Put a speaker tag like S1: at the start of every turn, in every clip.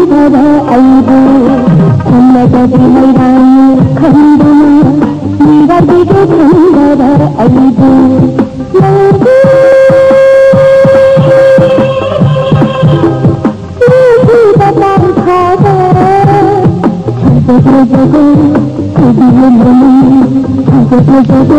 S1: ஐந்தரா ஐந்து உன்னதது நிறாணி கந்தன நிரதிக கந்தர ஐந்து ஜகோ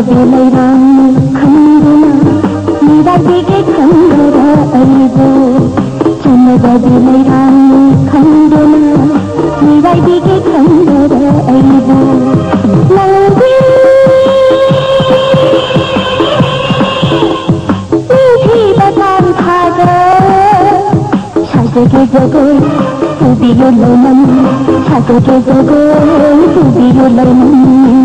S1: கவிலை ராணி கந்தனா நிறதிகை கந்தர அறிவு சன்னகவிலை ராணி கந்தனா நிறதிகை கந்தர அறிவு সাজকে জগল তুবিও লমন সাজকে জগল তুবিও লমন